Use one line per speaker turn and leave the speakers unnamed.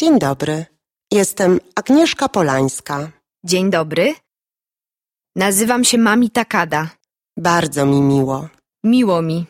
Dzień dobry. Jestem Agnieszka Polańska.
Dzień dobry. Nazywam się Mami Takada.
Bardzo mi miło.
Miło mi.